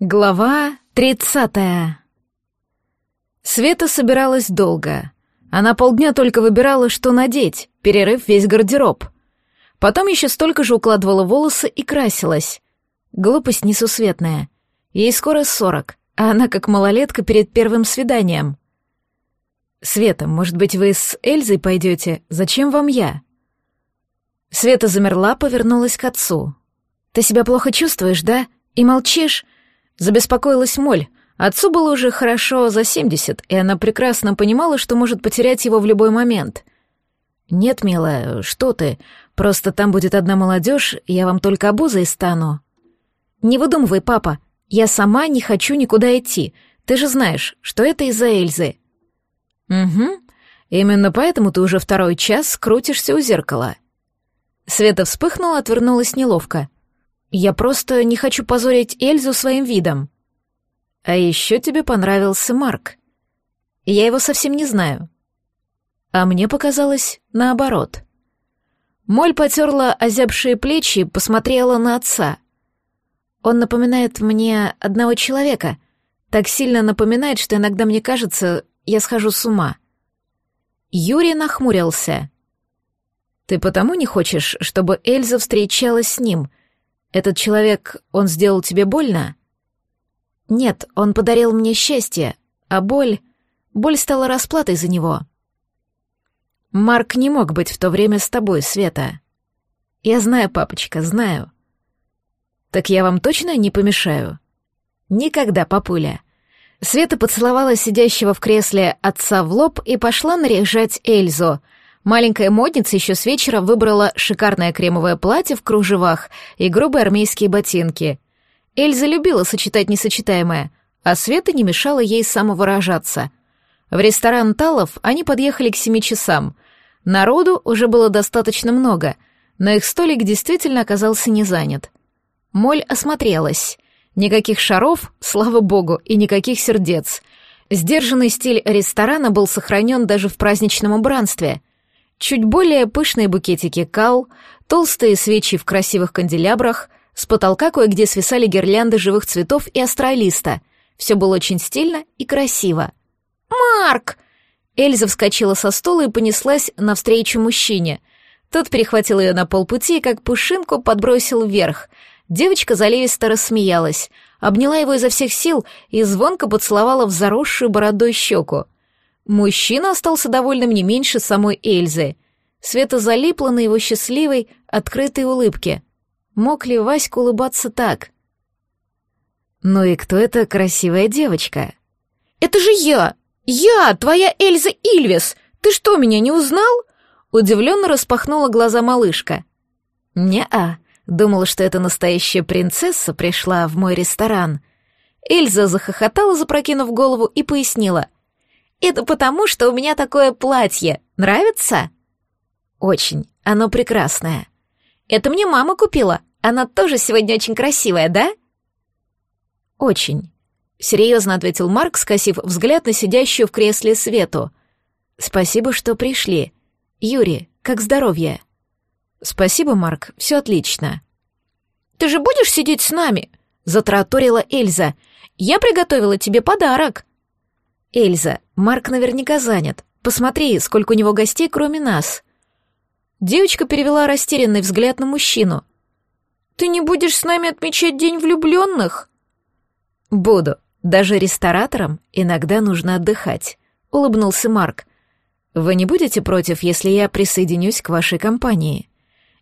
Глава тридцатая. Света собиралась долго. Она полдня только выбирала, что надеть, перерыв весь гардероб. Потом еще столько же укладывала волосы и красилась. Глупость несусветная. Ей скоро сорок, а она как малолетка перед первым свиданием. «Света, может быть, вы с Эльзой пойдете? Зачем вам я?» Света замерла, повернулась к отцу. «Ты себя плохо чувствуешь, да? И молчишь?» Забеспокоилась Моль. Отцу было уже хорошо за семьдесят, и она прекрасно понимала, что может потерять его в любой момент. «Нет, милая, что ты? Просто там будет одна молодежь, я вам только обузой стану». «Не выдумывай, папа. Я сама не хочу никуда идти. Ты же знаешь, что это из-за Эльзы». «Угу. Именно поэтому ты уже второй час крутишься у зеркала». Света вспыхнула, отвернулась неловко. Я просто не хочу позорить Эльзу своим видом. А еще тебе понравился Марк. Я его совсем не знаю. А мне показалось наоборот. Моль потерла озябшие плечи и посмотрела на отца. Он напоминает мне одного человека, так сильно напоминает, что иногда мне кажется, я схожу с ума. Юрий нахмурился. «Ты потому не хочешь, чтобы Эльза встречалась с ним?» Этот человек, он сделал тебе больно? Нет, он подарил мне счастье, а боль... Боль стала расплатой за него. Марк не мог быть в то время с тобой, Света. Я знаю, папочка, знаю. Так я вам точно не помешаю? Никогда, папуля. Света поцеловала сидящего в кресле отца в лоб и пошла наряжать Эльзу — Маленькая модница еще с вечера выбрала шикарное кремовое платье в кружевах и грубые армейские ботинки. Эльза любила сочетать несочетаемое, а Света не мешала ей самовыражаться. В ресторан Талов они подъехали к семи часам. Народу уже было достаточно много, но их столик действительно оказался не занят. Моль осмотрелась. Никаких шаров, слава богу, и никаких сердец. Сдержанный стиль ресторана был сохранен даже в праздничном убранстве — Чуть более пышные букетики кал, толстые свечи в красивых канделябрах, с потолка кое-где свисали гирлянды живых цветов и астролиста. Все было очень стильно и красиво. «Марк!» Эльза вскочила со стула и понеслась навстречу мужчине. Тот перехватил ее на полпути и как пушинку подбросил вверх. Девочка заливисто рассмеялась, обняла его изо всех сил и звонко поцеловала в заросшую бородой щеку. Мужчина остался довольным не меньше самой Эльзы. Света залипла на его счастливой, открытой улыбке. Мог ли Васька улыбаться так? «Ну и кто эта красивая девочка?» «Это же я! Я, твоя Эльза Ильвис! Ты что, меня не узнал?» Удивленно распахнула глаза малышка. «Не-а, думала, что эта настоящая принцесса пришла в мой ресторан». Эльза захохотала, запрокинув голову, и пояснила — это потому, что у меня такое платье. Нравится? Очень. Оно прекрасное. Это мне мама купила. Она тоже сегодня очень красивая, да? Очень. Серьезно ответил Марк, скосив взгляд на сидящую в кресле Свету. Спасибо, что пришли. Юрий, как здоровье? Спасибо, Марк, все отлично. Ты же будешь сидеть с нами? Затраторила Эльза. Я приготовила тебе подарок. Эльза, Марк наверняка занят. Посмотри, сколько у него гостей, кроме нас. Девочка перевела растерянный взгляд на мужчину. Ты не будешь с нами отмечать День влюбленных? Буду. Даже рестораторам иногда нужно отдыхать, улыбнулся Марк. Вы не будете против, если я присоединюсь к вашей компании?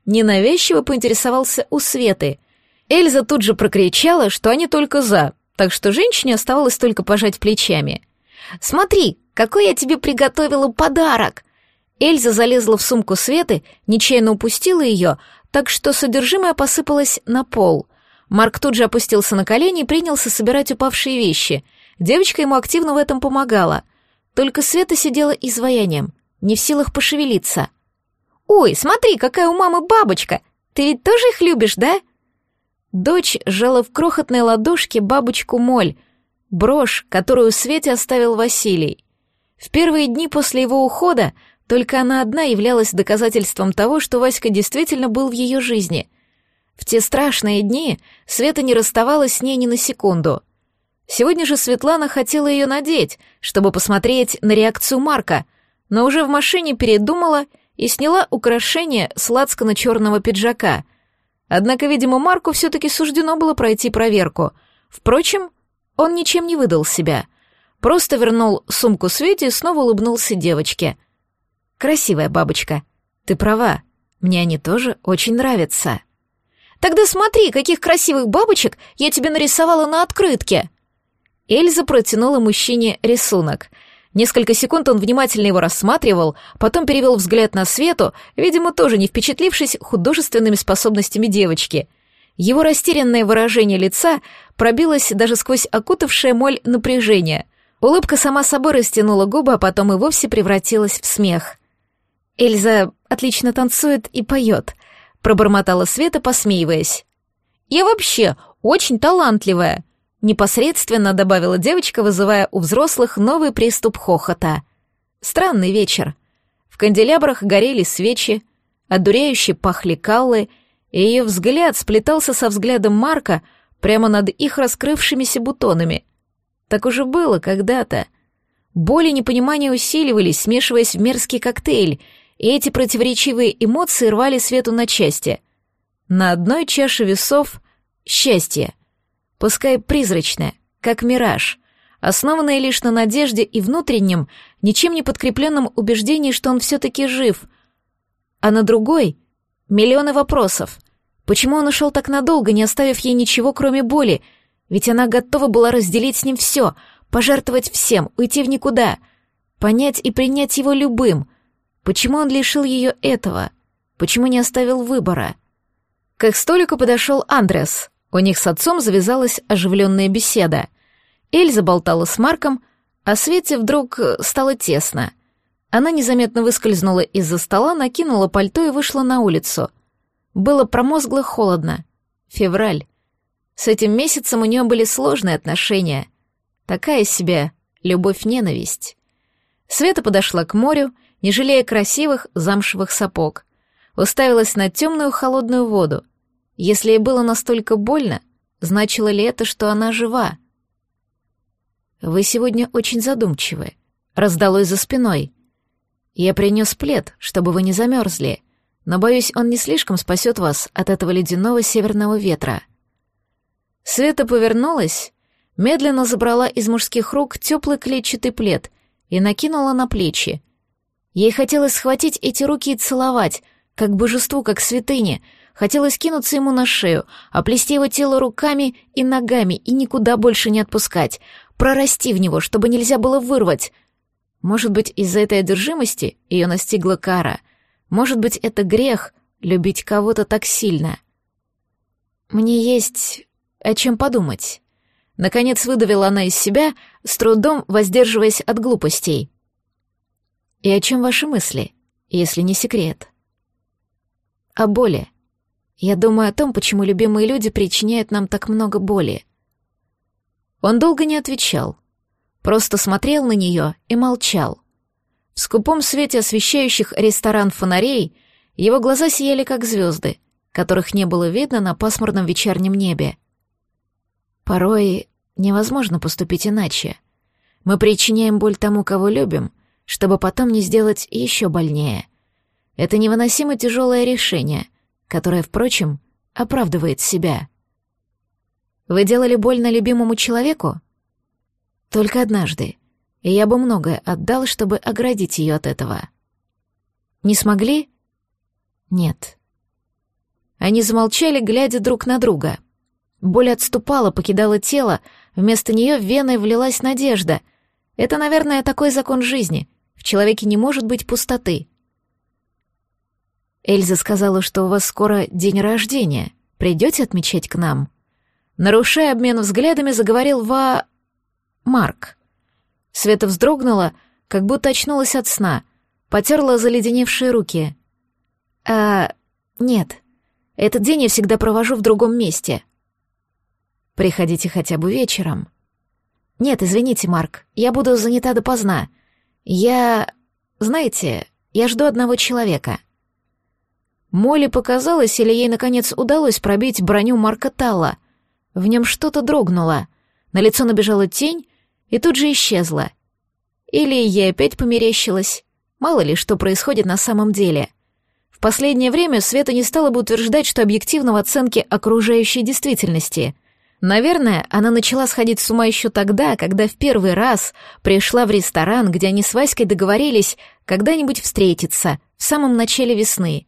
Ненавязчиво поинтересовался у Светы. Эльза тут же прокричала, что они только за, так что женщине оставалось только пожать плечами — Смотри, какой я тебе приготовила подарок!» Эльза залезла в сумку Светы, нечаянно упустила ее, так что содержимое посыпалось на пол. Марк тут же опустился на колени и принялся собирать упавшие вещи. Девочка ему активно в этом помогала. Только Света сидела изваянием, не в силах пошевелиться. «Ой, смотри, какая у мамы бабочка! Ты ведь тоже их любишь, да?» Дочь жала в крохотной ладошке бабочку Моль, брошь, которую Свете оставил Василий. В первые дни после его ухода только она одна являлась доказательством того, что Васька действительно был в ее жизни. В те страшные дни Света не расставалась с ней ни на секунду — Сегодня же Светлана хотела ее надеть, чтобы посмотреть на реакцию Марка, но уже в машине передумала и сняла украшение с лацкана черного пиджака. Однако, видимо, Марку все-таки суждено было пройти проверку. Впрочем, он ничем не выдал себя. Просто вернул сумку Свете и снова улыбнулся девочке. «Красивая бабочка. Ты права. Мне они тоже очень нравятся». «Тогда смотри, каких красивых бабочек я тебе нарисовала на открытке!» Эльза протянула мужчине рисунок. Несколько секунд он внимательно его рассматривал, потом перевел взгляд на Свету, видимо, тоже не впечатлившись художественными способностями девочки. Его растерянное выражение лица пробилось даже сквозь окутавшее моль напряжение. Улыбка сама собой растянула губы, а потом и вовсе превратилась в смех. «Эльза отлично танцует и поет», — пробормотала Света, посмеиваясь. «Я вообще очень талантливая», Непосредственно добавила девочка, вызывая у взрослых новый приступ хохота. Странный вечер. В канделябрах горели свечи, одуряюще пахли каллы, и ее взгляд сплетался со взглядом Марка прямо над их раскрывшимися бутонами. Так уже было когда-то. Боль и непонимание усиливались, смешиваясь в мерзкий коктейль, и эти противоречивые эмоции рвали Свету на части. На одной чаше весов — счастье — пускай призрачное, как мираж, основанное лишь на надежде и внутреннем, ничем не подкрепленном убеждении, что он все-таки жив. А на другой — миллионы вопросов. Почему он ушел так надолго, не оставив ей ничего, кроме боли? Ведь она готова была разделить с ним все, пожертвовать всем, уйти в никуда, понять и принять его любым. Почему он лишил ее этого? Почему не оставил выбора? К их столику подошел Андрес — у них с отцом завязалась оживленная беседа. Эльза болтала с Марком, а Свете вдруг э, стало тесно. Она незаметно выскользнула из-за стола, накинула пальто и вышла на улицу. Было промозгло холодно. Февраль. С этим месяцем у нее были сложные отношения. Такая себе любовь-ненависть. Света подошла к морю, не жалея красивых замшевых сапог. Уставилась на темную холодную воду — если ей было настолько больно, значило ли это, что она жива? «Вы сегодня очень задумчивы», — раздалось за спиной. «Я принес плед, чтобы вы не замерзли, но, боюсь, он не слишком спасет вас от этого ледяного северного ветра». Света повернулась, медленно забрала из мужских рук теплый клетчатый плед и накинула на плечи. Ей хотелось схватить эти руки и целовать, как божеству, как святыне — Хотелось кинуться ему на шею, оплести его тело руками и ногами и никуда больше не отпускать, прорасти в него, чтобы нельзя было вырвать. Может быть, из-за этой одержимости ее настигла кара. Может быть, это грех — любить кого-то так сильно. Мне есть о чем подумать. Наконец выдавила она из себя, с трудом воздерживаясь от глупостей. И о чем ваши мысли, если не секрет? О боли. Я думаю о том, почему любимые люди причиняют нам так много боли. Он долго не отвечал, просто смотрел на нее и молчал. В скупом свете освещающих ресторан фонарей его глаза сияли как звезды, которых не было видно на пасмурном вечернем небе. Порой невозможно поступить иначе. Мы причиняем боль тому, кого любим, чтобы потом не сделать еще больнее. Это невыносимо тяжелое решение — которая, впрочем, оправдывает себя. Вы делали больно любимому человеку? Только однажды, и я бы многое отдал, чтобы оградить ее от этого. Не смогли? Нет. Они замолчали, глядя друг на друга. Боль отступала, покидала тело, вместо нее в вены влилась надежда. Это, наверное, такой закон жизни. В человеке не может быть пустоты. Эльза сказала, что у вас скоро день рождения. Придете отмечать к нам?» Нарушая обмен взглядами, заговорил Ва... Марк. Света вздрогнула, как будто очнулась от сна, потерла заледеневшие руки. «А... нет. Этот день я всегда провожу в другом месте». «Приходите хотя бы вечером». «Нет, извините, Марк, я буду занята допоздна. Я... знаете, я жду одного человека». Молли показалось, или ей, наконец, удалось пробить броню Марка Талла. В нем что-то дрогнуло. На лицо набежала тень и тут же исчезла. Или ей опять померещилось. Мало ли, что происходит на самом деле. В последнее время Света не стала бы утверждать, что объективно в оценке окружающей действительности. Наверное, она начала сходить с ума еще тогда, когда в первый раз пришла в ресторан, где они с Васькой договорились когда-нибудь встретиться, в самом начале весны.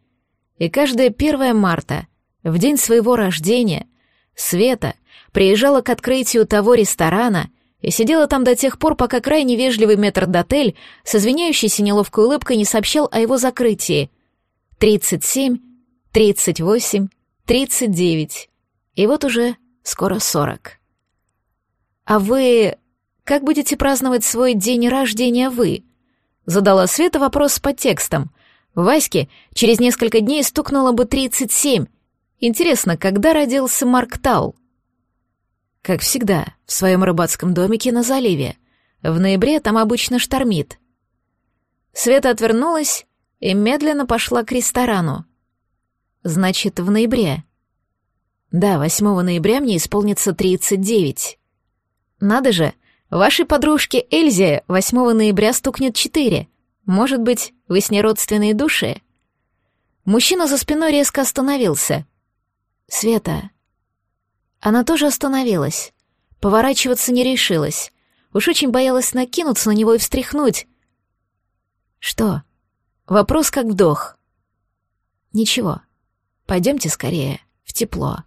И каждое 1 марта, в день своего рождения, Света приезжала к открытию того ресторана и сидела там до тех пор, пока крайне вежливый метрдотель с извиняющейся неловкой улыбкой не сообщал о его закрытии. Тридцать семь, тридцать восемь, тридцать девять. И вот уже скоро сорок. «А вы... как будете праздновать свой день рождения вы?» Задала Света вопрос с подтекстом. Ваське через несколько дней стукнуло бы тридцать семь. Интересно, когда родился Марк Тау? Как всегда, в своем рыбацком домике на заливе. В ноябре там обычно штормит. Света отвернулась и медленно пошла к ресторану. Значит, в ноябре. Да, 8 ноября мне исполнится 39. Надо же, вашей подружке Эльзе 8 ноября стукнет 4. Может быть, вы с ней родственные души? Мужчина за спиной резко остановился. Света, она тоже остановилась. Поворачиваться не решилась. Уж очень боялась накинуться на него и встряхнуть. Что? Вопрос как вдох. Ничего. Пойдемте скорее, в тепло.